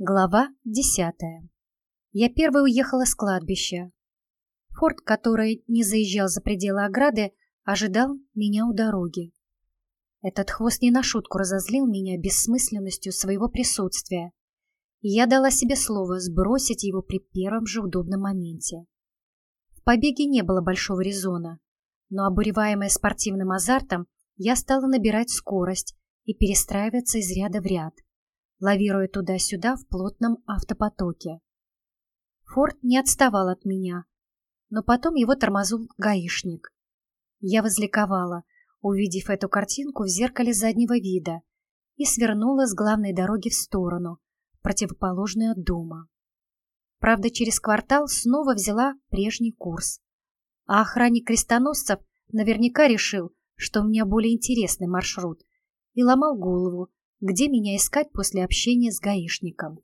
Глава десятая. Я первой уехала с кладбища. Форд, который не заезжал за пределы ограды, ожидал меня у дороги. Этот хвост не на шутку разозлил меня бессмысленностью своего присутствия, я дала себе слово сбросить его при первом же удобном моменте. В побеге не было большого резона, но, обуреваемая спортивным азартом, я стала набирать скорость и перестраиваться из ряда в ряд – лавируя туда-сюда в плотном автопотоке. Форд не отставал от меня, но потом его тормознул гаишник. Я возликовала, увидев эту картинку в зеркале заднего вида, и свернула с главной дороги в сторону, противоположную от дома. Правда, через квартал снова взяла прежний курс. А охранник крестоносцев наверняка решил, что у меня более интересный маршрут, и ломал голову, где меня искать после общения с гаишником.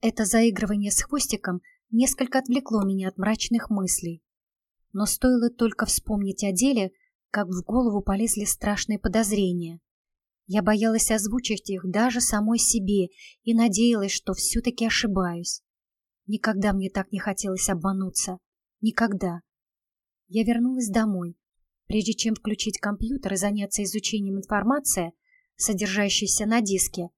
Это заигрывание с хвостиком несколько отвлекло меня от мрачных мыслей. Но стоило только вспомнить о деле, как в голову полезли страшные подозрения. Я боялась озвучить их даже самой себе и надеялась, что все-таки ошибаюсь. Никогда мне так не хотелось обмануться. Никогда. Я вернулась домой, Прежде чем включить компьютер и заняться изучением информации, содержащейся на диске,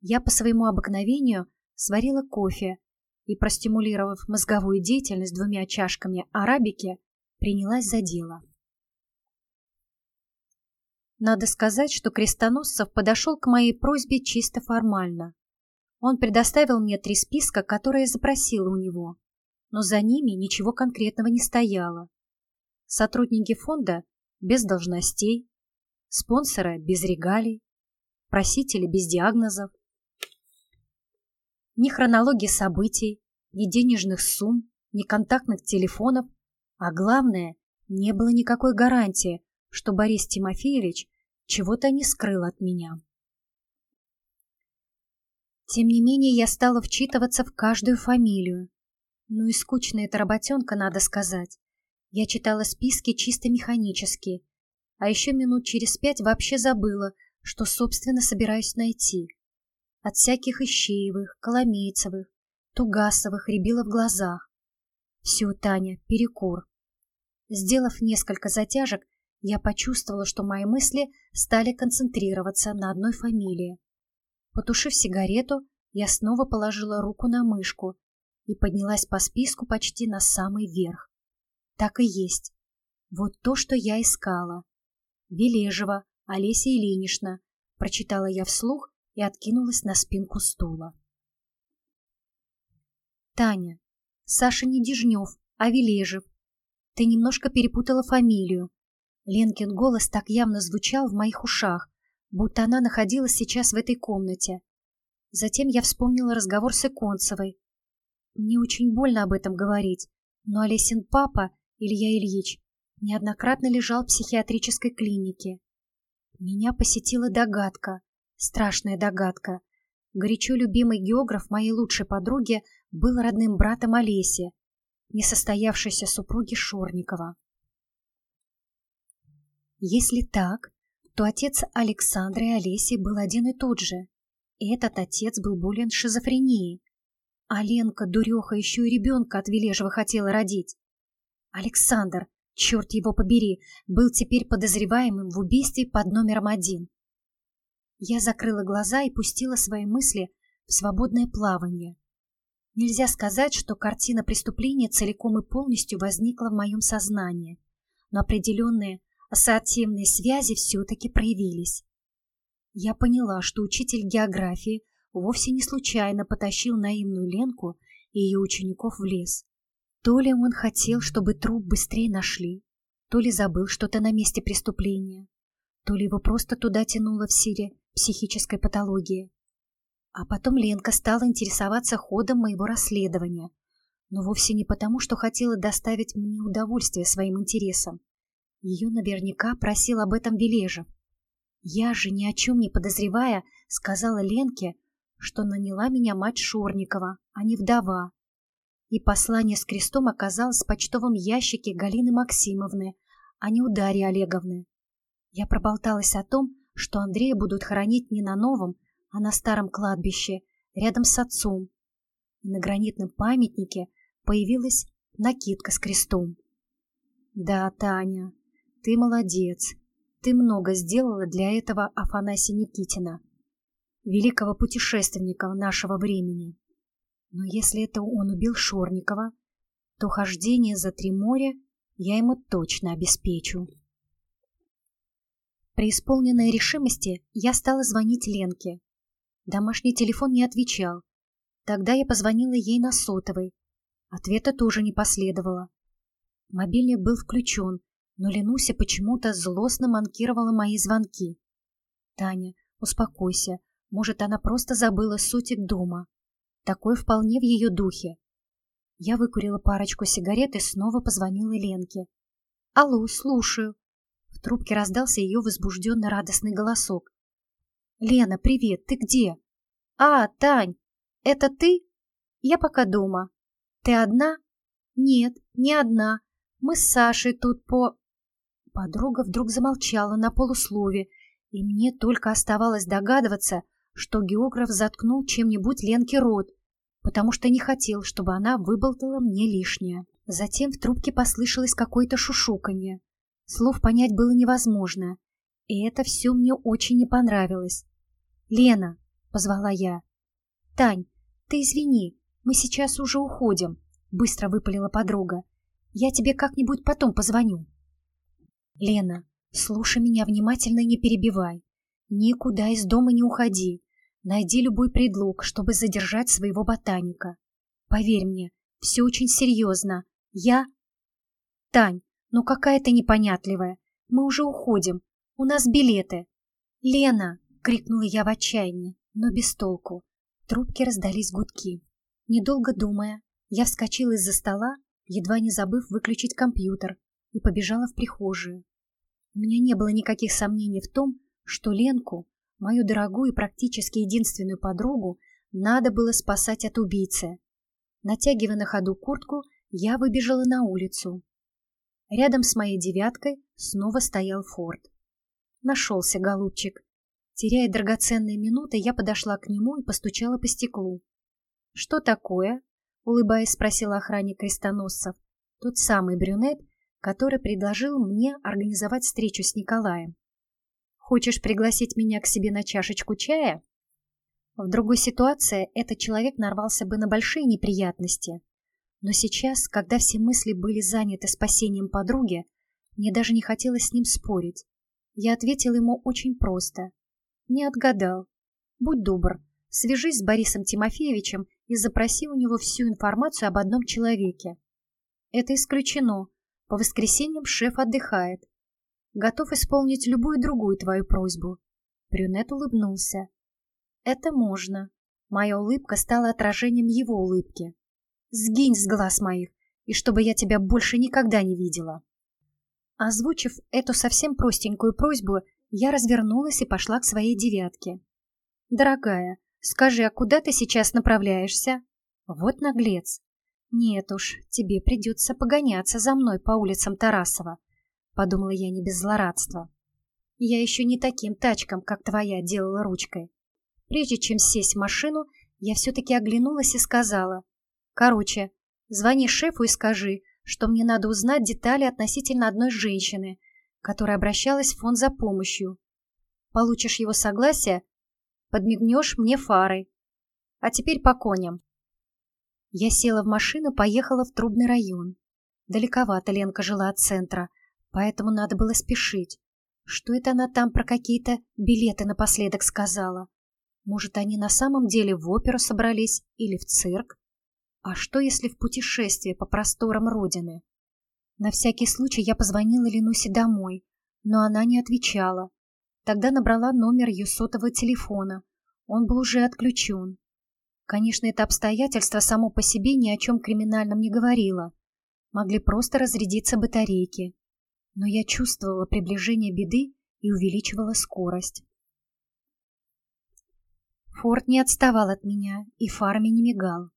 я по своему обыкновению сварила кофе и, простимулировав мозговую деятельность двумя чашками арабики, принялась за дело. Надо сказать, что Крестоносцев подошел к моей просьбе чисто формально. Он предоставил мне три списка, которые запросила у него, но за ними ничего конкретного не стояло. Сотрудники фонда без должностей, спонсора без регалий, просители без диагнозов. Ни хронологии событий, ни денежных сумм, ни контактных телефонов, а главное, не было никакой гарантии, что Борис Тимофеевич чего-то не скрыл от меня. Тем не менее, я стала вчитываться в каждую фамилию. Ну и скучная эта работенка, надо сказать. Я читала списки чисто механически, а еще минут через пять вообще забыла, что, собственно, собираюсь найти. От всяких Ищеевых, Коломейцевых, Тугасовых рябило в глазах. Все, Таня, перекур. Сделав несколько затяжек, я почувствовала, что мои мысли стали концентрироваться на одной фамилии. Потушив сигарету, я снова положила руку на мышку и поднялась по списку почти на самый верх. Так и есть. Вот то, что я искала. Вележева, Олеся Ильинична, прочитала я вслух и откинулась на спинку стула. Таня, Саша не Дежнев, а Вележев. Ты немножко перепутала фамилию. Ленкин голос так явно звучал в моих ушах, будто она находилась сейчас в этой комнате. Затем я вспомнила разговор с Иконцевой. Мне очень больно об этом говорить, но Олесин папа Илья Ильич неоднократно лежал в психиатрической клинике. Меня посетила догадка, страшная догадка. Горячо любимый географ моей лучшей подруги был родным братом Олеси, несостоявшейся супруги Шорникова. Если так, то отец Александры и Олеси был один и тот же. Этот отец был болен шизофренией. А Ленка, дуреха, еще и ребенка от Вележева хотела родить. Александр, черт его побери, был теперь подозреваемым в убийстве под номером один. Я закрыла глаза и пустила свои мысли в свободное плавание. Нельзя сказать, что картина преступления целиком и полностью возникла в моем сознании, но определенные ассоциативные связи все-таки проявились. Я поняла, что учитель географии вовсе не случайно потащил наивную Ленку и ее учеников в лес. То ли он хотел, чтобы труп быстрее нашли, то ли забыл что-то на месте преступления, то ли его просто туда тянуло в силе психической патологии. А потом Ленка стала интересоваться ходом моего расследования, но вовсе не потому, что хотела доставить мне удовольствие своим интересам. Ее наверняка просил об этом Вележев. Я же, ни о чем не подозревая, сказала Ленке, что наняла меня мать Шорникова, а не вдова, и послание с крестом оказалось в почтовом ящике Галины Максимовны, а не у Дарьи Олеговны. Я проболталась о том, что Андрея будут хоронить не на новом, а на старом кладбище, рядом с отцом. И на гранитном памятнике появилась накидка с крестом. Да, Таня, ты молодец. Ты много сделала для этого Афанасия Никитина, великого путешественника нашего времени. Но если это он убил Шорникова, то хождение за три моря я ему точно обеспечу. При исполненной решимости я стала звонить Ленке. Домашний телефон не отвечал. Тогда я позвонила ей на сотовый. Ответа тоже не последовало. Мобильник был включен, но Ленуся почему-то злостно манкировала мои звонки. «Таня, успокойся. Может, она просто забыла сутик дома. Такое вполне в ее духе. Я выкурила парочку сигарет и снова позвонила Ленке. «Алло, слушаю». В трубке раздался ее возбужденно радостный голосок. «Лена, привет, ты где?» «А, Тань, это ты?» «Я пока дома». «Ты одна?» «Нет, не одна. Мы с Сашей тут по...» Подруга вдруг замолчала на полуслове, и мне только оставалось догадываться, что географ заткнул чем-нибудь Ленке рот, потому что не хотел, чтобы она выболтала мне лишнее. Затем в трубке послышалось какое-то шушуканье. Слов понять было невозможно, и это все мне очень не понравилось. «Лена!» — позвала я. «Тань, ты извини, мы сейчас уже уходим», — быстро выпалила подруга. «Я тебе как-нибудь потом позвоню». «Лена, слушай меня внимательно и не перебивай. Никуда из дома не уходи. Найди любой предлог, чтобы задержать своего ботаника. Поверь мне, все очень серьезно. Я... Тань, ну какая ты непонятливая. Мы уже уходим. У нас билеты. Лена! — крикнула я в отчаянии, но без толку. В трубке раздались гудки. Недолго думая, я вскочила из-за стола, едва не забыв выключить компьютер, и побежала в прихожую. У меня не было никаких сомнений в том, что Ленку Мою дорогую и практически единственную подругу надо было спасать от убийцы. Натягивая на ходу куртку, я выбежала на улицу. Рядом с моей девяткой снова стоял форт. Нашелся голубчик. Теряя драгоценные минуты, я подошла к нему и постучала по стеклу. «Что такое?» — улыбаясь, спросил охранник крестоносцев. Тот самый брюнет, который предложил мне организовать встречу с Николаем. Хочешь пригласить меня к себе на чашечку чая? В другой ситуации этот человек нарвался бы на большие неприятности. Но сейчас, когда все мысли были заняты спасением подруги, мне даже не хотелось с ним спорить. Я ответил ему очень просто. Не отгадал. Будь добр, свяжись с Борисом Тимофеевичем и запроси у него всю информацию об одном человеке. Это исключено. По воскресеньям шеф отдыхает готов исполнить любую другую твою просьбу. Брюнет улыбнулся. Это можно. Моя улыбка стала отражением его улыбки. Сгинь с глаз моих, и чтобы я тебя больше никогда не видела. Озвучив эту совсем простенькую просьбу, я развернулась и пошла к своей девятке. «Дорогая, скажи, а куда ты сейчас направляешься?» «Вот наглец. Нет уж, тебе придется погоняться за мной по улицам Тарасова. — подумала я не без злорадства. «Я еще не таким тачкам, как твоя, делала ручкой. Прежде чем сесть в машину, я все-таки оглянулась и сказала. Короче, звони шефу и скажи, что мне надо узнать детали относительно одной женщины, которая обращалась в фонд за помощью. Получишь его согласие, подмигнешь мне фарой. А теперь по коням». Я села в машину, поехала в Трубный район. Далековато Ленка жила от центра — поэтому надо было спешить. Что это она там про какие-то билеты напоследок сказала? Может, они на самом деле в оперу собрались или в цирк? А что, если в путешествие по просторам Родины? На всякий случай я позвонила Ленусе домой, но она не отвечала. Тогда набрала номер ее сотового телефона. Он был уже отключен. Конечно, это обстоятельство само по себе ни о чем криминальном не говорило. Могли просто разрядиться батарейки но я чувствовала приближение беды и увеличивала скорость. Форд не отставал от меня и фарами не мигал.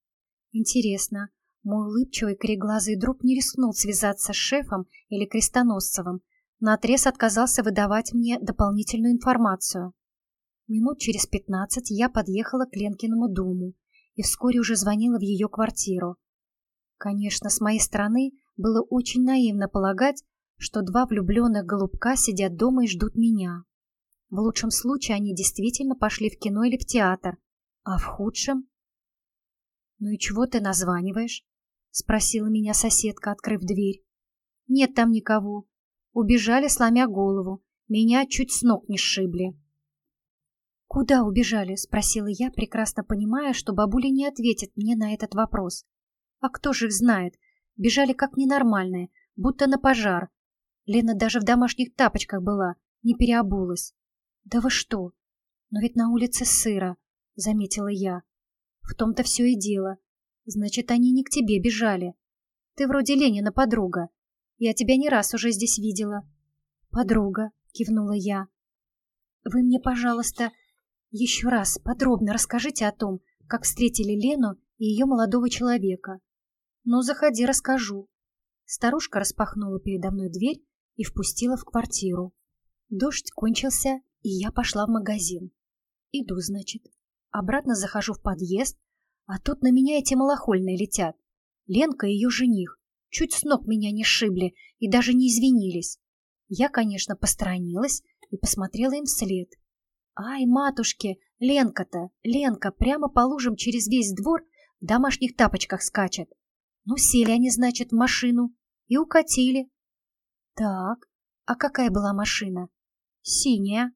Интересно, мой улыбчивый кореглазый друг не рискнул связаться с шефом или крестоносцевым, наотрез отказался выдавать мне дополнительную информацию. Минут через пятнадцать я подъехала к Ленкиному дому и вскоре уже звонила в ее квартиру. Конечно, с моей стороны было очень наивно полагать, что два влюбленных голубка сидят дома и ждут меня. В лучшем случае они действительно пошли в кино или в театр, а в худшем... «Ну и чего ты названиваешь?» — спросила меня соседка, открыв дверь. «Нет там никого. Убежали, сломя голову. Меня чуть с ног не сшибли». «Куда убежали?» — спросила я, прекрасно понимая, что бабуля не ответит мне на этот вопрос. «А кто же их знает? Бежали как ненормальные, будто на пожар. Лена даже в домашних тапочках была, не переобулась. «Да вы что? Но ведь на улице сыро», — заметила я. «В том-то все и дело. Значит, они не к тебе бежали. Ты вроде Ленина подруга. Я тебя не раз уже здесь видела». «Подруга», — кивнула я. «Вы мне, пожалуйста, еще раз подробно расскажите о том, как встретили Лену и ее молодого человека». «Ну, заходи, расскажу». Старушка распахнула передо мной дверь и впустила в квартиру. Дождь кончился, и я пошла в магазин. Иду, значит. Обратно захожу в подъезд, а тут на меня эти малохольные летят. Ленка и ее жених. Чуть с ног меня не сшибли и даже не извинились. Я, конечно, посторонилась и посмотрела им вслед. Ай, матушки, Ленка-то, Ленка прямо по лужам через весь двор в домашних тапочках скачет. Ну, сели они, значит, в машину и укатили. Так, а какая была машина? Синяя.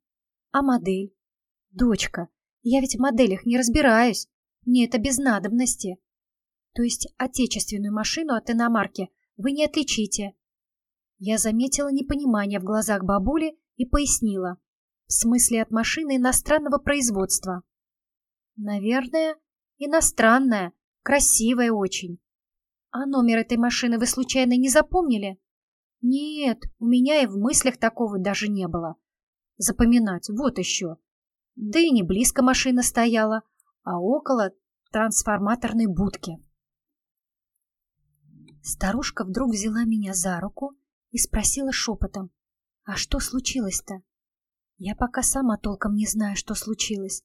А модель? Дочка, я ведь в моделях не разбираюсь. Мне это без надобности. То есть отечественную машину от иномарки вы не отличите. Я заметила непонимание в глазах бабули и пояснила. В смысле от машины иностранного производства. Наверное, иностранная, красивая очень. А номер этой машины вы случайно не запомнили? Нет, у меня и в мыслях такого даже не было. Запоминать, вот еще. Да и не близко машина стояла, а около трансформаторной будки. Старушка вдруг взяла меня за руку и спросила шепотом, «А что случилось-то?» Я пока сама толком не знаю, что случилось.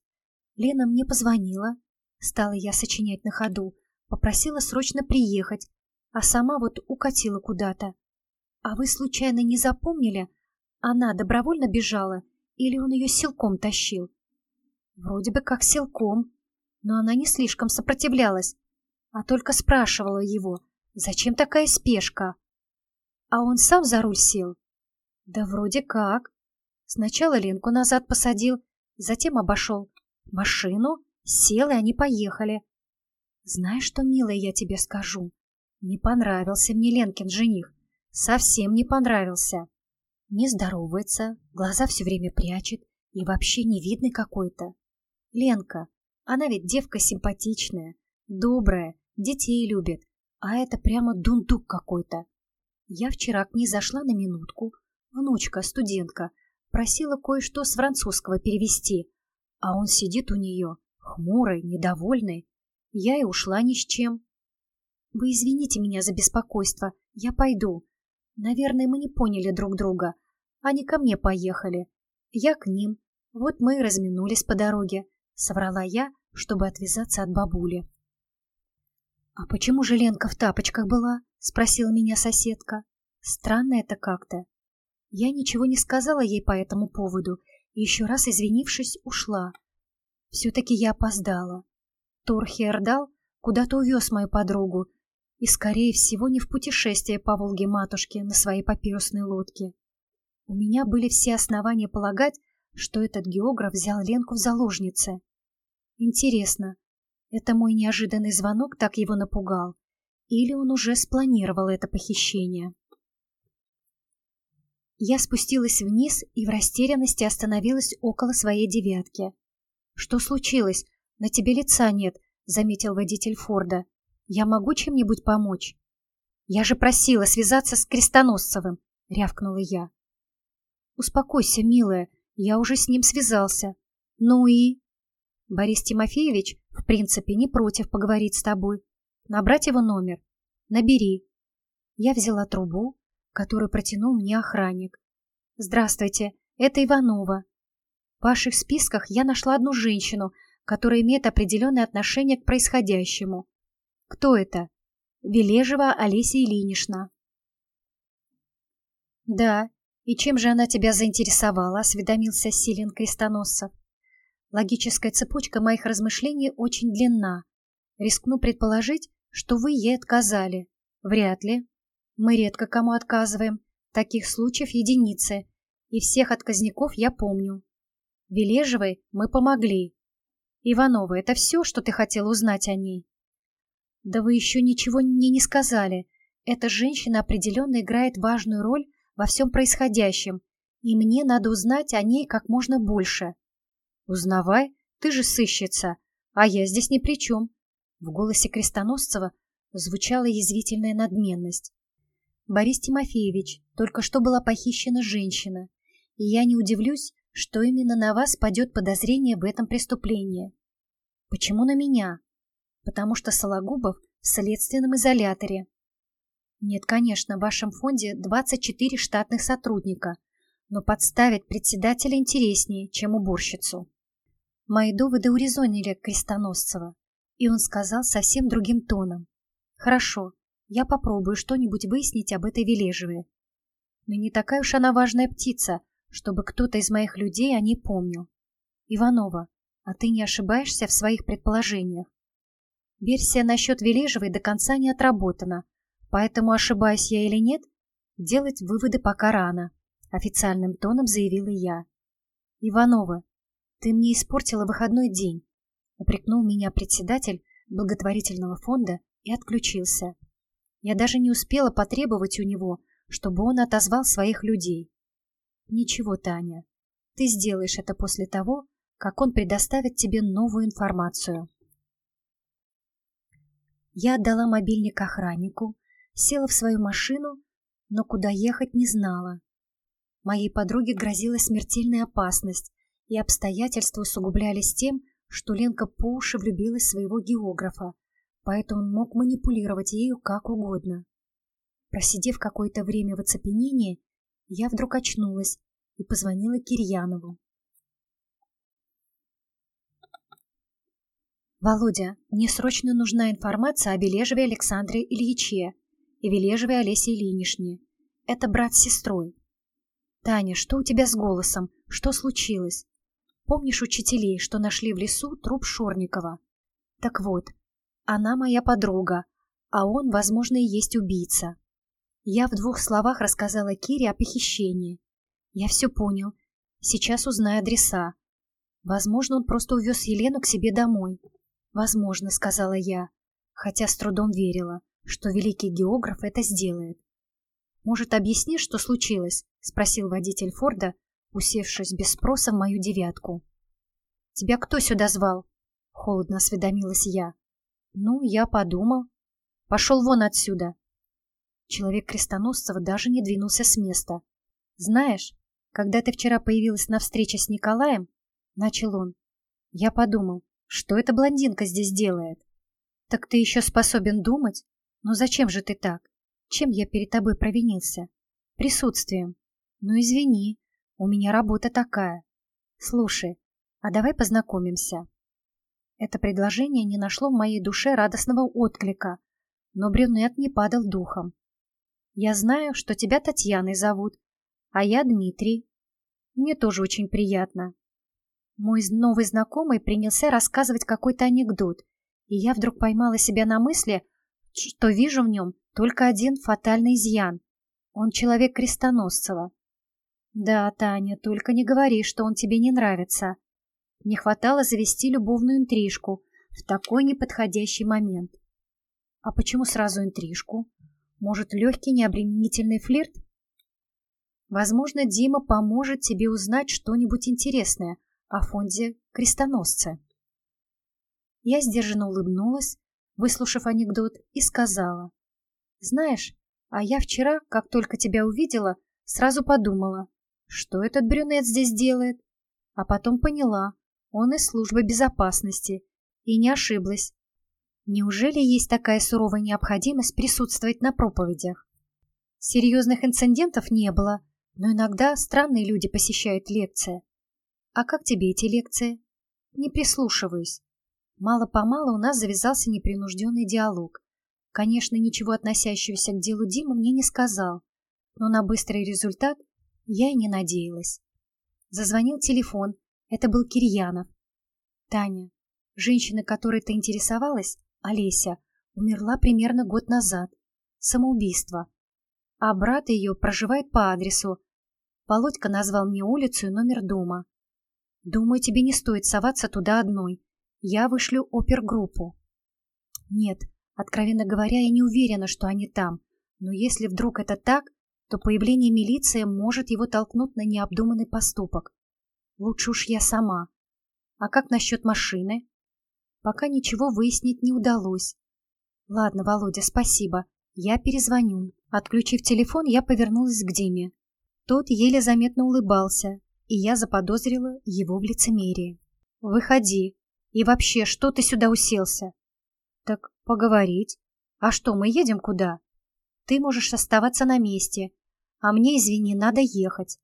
Лена мне позвонила, стала я сочинять на ходу, попросила срочно приехать, а сама вот укатила куда-то. «А вы случайно не запомнили? Она добровольно бежала или он ее силком тащил?» «Вроде бы как силком, но она не слишком сопротивлялась, а только спрашивала его, зачем такая спешка?» «А он сам за руль сел?» «Да вроде как. Сначала Ленку назад посадил, затем обошел машину, сел, и они поехали. Знаешь что, милая, я тебе скажу? Не понравился мне Ленкин жених. Совсем не понравился. Не здоровается, глаза все время прячет и вообще невидный какой-то. Ленка, она ведь девка симпатичная, добрая, детей любит, а это прямо дундук какой-то. Я вчера к ней зашла на минутку, внучка, студентка, просила кое-что с французского перевести, а он сидит у нее, хмурый, недовольный. Я и ушла ни с чем. Вы извините меня за беспокойство, я пойду. Наверное, мы не поняли друг друга. Они ко мне поехали. Я к ним. Вот мы и разминулись по дороге. Соврала я, чтобы отвязаться от бабули. «А почему же Ленка в тапочках была?» — спросила меня соседка. «Странно это как-то». Я ничего не сказала ей по этому поводу и еще раз извинившись, ушла. Все-таки я опоздала. Торхиердал куда-то увез мою подругу, и, скорее всего, не в путешествие по Волге матушке на своей папирусной лодке. У меня были все основания полагать, что этот географ взял Ленку в заложницы. Интересно, это мой неожиданный звонок так его напугал? Или он уже спланировал это похищение? Я спустилась вниз и в растерянности остановилась около своей девятки. «Что случилось? На тебе лица нет», — заметил водитель Форда. Я могу чем-нибудь помочь? Я же просила связаться с Крестоносцевым, рявкнула я. Успокойся, милая, я уже с ним связался. Ну и... Борис Тимофеевич, в принципе, не против поговорить с тобой. Набрать его номер? Набери. Я взяла трубу, которую протянул мне охранник. Здравствуйте, это Иванова. ваших списках я нашла одну женщину, которая имеет определенное отношение к происходящему. Кто это? Вележева Олеся Ильинична. Да, и чем же она тебя заинтересовала, осведомился Силен Крестоносцев. Логическая цепочка моих размышлений очень длинна. Рискну предположить, что вы ей отказали. Вряд ли. Мы редко кому отказываем. Таких случаев единицы. И всех отказников я помню. Вележевой мы помогли. Иванова, это все, что ты хотел узнать о ней? Да вы еще ничего мне не сказали. Эта женщина определенно играет важную роль во всем происходящем, и мне надо узнать о ней как можно больше. Узнавай, ты же сыщица, а я здесь ни при чем. В голосе Крестоносцева звучала язвительная надменность. Борис Тимофеевич, только что была похищена женщина, и я не удивлюсь, что именно на вас падет подозрение в этом преступлении. Почему на меня? Потому что Сологубов в следственном изоляторе. Нет, конечно, в вашем фонде 24 штатных сотрудника, но подставить председателя интереснее, чем уборщицу. Мои доводы урезонили Крестоносцева, и он сказал совсем другим тоном. Хорошо, я попробую что-нибудь выяснить об этой Вележеве. Но не такая уж она важная птица, чтобы кто-то из моих людей о ней помнил. Иванова, а ты не ошибаешься в своих предположениях. Версия насчет Вележевой до конца не отработана, поэтому, ошибаюсь я или нет, делать выводы пока рано, официальным тоном заявила я. Иванова, ты мне испортила выходной день, упрекнул меня председатель благотворительного фонда и отключился. Я даже не успела потребовать у него, чтобы он отозвал своих людей. Ничего, Таня, ты сделаешь это после того, как он предоставит тебе новую информацию. Я отдала мобильник охраннику, села в свою машину, но куда ехать не знала. Моей подруге грозила смертельная опасность, и обстоятельства усугублялись тем, что Ленка по уши влюбилась в своего географа, поэтому он мог манипулировать ею как угодно. Просидев какое-то время в оцепенении, я вдруг очнулась и позвонила Кирьянову. «Володя, мне срочно нужна информация о Бележеве Александре Ильиче и Вележевой Олесе Ильинишне. Это брат с сестрой. Таня, что у тебя с голосом? Что случилось? Помнишь учителей, что нашли в лесу труп Шорникова? Так вот, она моя подруга, а он, возможно, и есть убийца. Я в двух словах рассказала Кире о похищении. Я все понял. Сейчас узнаю адреса. Возможно, он просто увез Елену к себе домой. Возможно, сказала я, хотя с трудом верила, что великий географ это сделает. Может, объяснишь, что случилось? Спросил водитель Форда, усевшись без спроса в мою девятку. Тебя кто сюда звал? Холодно осведомилась я. Ну, я подумал. Пошел вон отсюда. Человек крестоносцева даже не двинулся с места. Знаешь, когда ты вчера появилась на встрече с Николаем, начал он, я подумал, что эта блондинка здесь делает. Так ты еще способен думать? Но зачем же ты так? Чем я перед тобой провинился? Присутствием. Ну, извини, у меня работа такая. Слушай, а давай познакомимся. Это предложение не нашло в моей душе радостного отклика, но брюнет не падал духом. Я знаю, что тебя Татьяной зовут, а я Дмитрий. Мне тоже очень приятно. Мой новый знакомый принялся рассказывать какой-то анекдот, и я вдруг поймала себя на мысли, что вижу в нем только один фатальный изъян. Он человек крестоносцева. Да, Таня, только не говори, что он тебе не нравится. Не хватало завести любовную интрижку в такой неподходящий момент. А почему сразу интрижку? Может, легкий необременительный флирт? Возможно, Дима поможет тебе узнать что-нибудь интересное о фонде «Крестоносцы». Я сдержанно улыбнулась, выслушав анекдот, и сказала. «Знаешь, а я вчера, как только тебя увидела, сразу подумала, что этот брюнет здесь делает, а потом поняла, он из службы безопасности, и не ошиблась. Неужели есть такая суровая необходимость присутствовать на проповедях? Серьезных инцидентов не было, но иногда странные люди посещают лекции. А как тебе эти лекции? Не прислушиваюсь. Мало-помалу у нас завязался непринужденный диалог. Конечно, ничего относящегося к делу Дима мне не сказал, но на быстрый результат я и не надеялась. Зазвонил телефон. Это был Кирьянов. Таня, женщина, которой ты интересовалась, Олеся, умерла примерно год назад. Самоубийство. А брат ее проживает по адресу. Володька назвал мне улицу и номер дома. Думаю, тебе не стоит соваться туда одной. Я вышлю опергруппу. Нет, откровенно говоря, я не уверена, что они там. Но если вдруг это так, то появление милиции может его толкнуть на необдуманный поступок. Лучше уж я сама. А как насчет машины? Пока ничего выяснить не удалось. Ладно, Володя, спасибо. Я перезвоню. Отключив телефон, я повернулась к Диме. Тот еле заметно улыбался, и я заподозрила его в лицемерии. «Выходи. И вообще, что ты сюда уселся?» «Так поговорить. А что, мы едем куда?» «Ты можешь оставаться на месте, а мне, извини, надо ехать».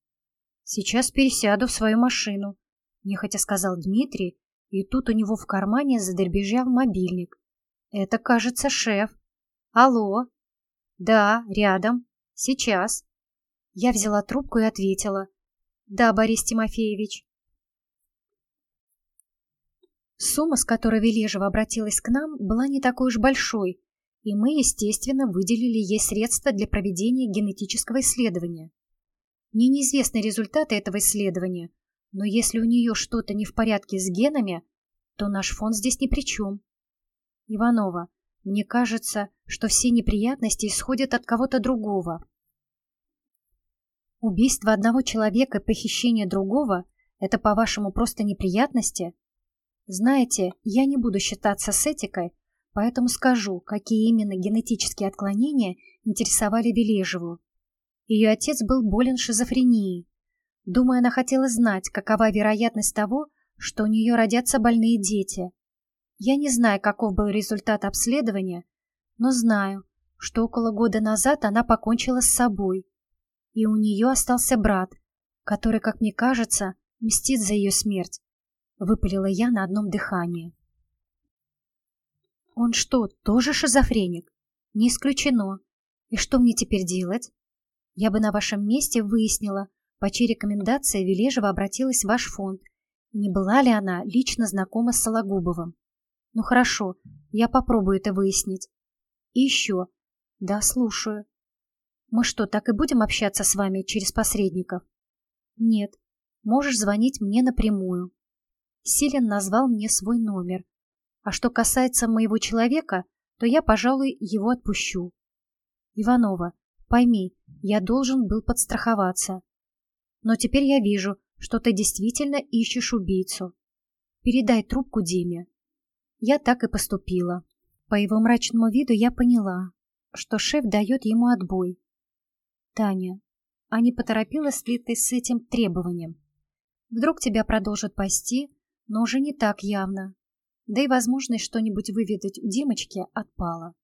«Сейчас пересяду в свою машину», — нехотя сказал Дмитрий, и тут у него в кармане задребезжал мобильник. «Это, кажется, шеф. Алло?» «Да, рядом. Сейчас». Я взяла трубку и ответила. «Да, Борис Тимофеевич». Сумма, с которой Вележева обратилась к нам, была не такой уж большой, и мы, естественно, выделили ей средства для проведения генетического исследования. Мне неизвестны результаты этого исследования, но если у нее что-то не в порядке с генами, то наш фонд здесь ни при чем. Иванова, мне кажется, что все неприятности исходят от кого-то другого. Убийство одного человека и похищение другого – это, по-вашему, просто неприятности? Знаете, я не буду считаться с этикой, поэтому скажу, какие именно генетические отклонения интересовали Вележеву. Ее отец был болен шизофренией. Думаю, она хотела знать, какова вероятность того, что у нее родятся больные дети. Я не знаю, каков был результат обследования, но знаю, что около года назад она покончила с собой и у нее остался брат, который, как мне кажется, мстит за ее смерть. Выпалила я на одном дыхании. Он что, тоже шизофреник? Не исключено. И что мне теперь делать? Я бы на вашем месте выяснила, по чьей рекомендации Вележева обратилась в ваш фонд, не была ли она лично знакома с Сологубовым. Ну хорошо, я попробую это выяснить. И еще. Да, слушаю. Мы что, так и будем общаться с вами через посредников? Нет. Можешь звонить мне напрямую. Силен назвал мне свой номер. А что касается моего человека, то я, пожалуй, его отпущу. Иванова, пойми, я должен был подстраховаться. Но теперь я вижу, что ты действительно ищешь убийцу. Передай трубку Диме. Я так и поступила. По его мрачному виду я поняла, что шеф дает ему отбой. Таня, а не поторопилась ли ты с этим требованием? Вдруг тебя продолжат пасти, но уже не так явно. Да и возможность что-нибудь выведать у Димочки отпала.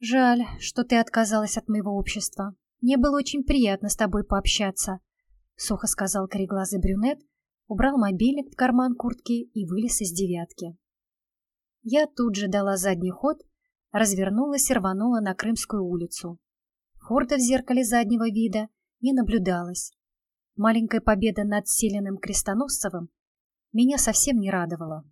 Жаль, что ты отказалась от моего общества. Мне было очень приятно с тобой пообщаться, — сухо сказал кореглазый брюнет, убрал мобильник в карман куртки и вылез из девятки. Я тут же дала задний ход, развернулась и рванула на Крымскую улицу. Форда в зеркале заднего вида не наблюдалось. Маленькая победа над Селиным Крестоносцевым меня совсем не радовала.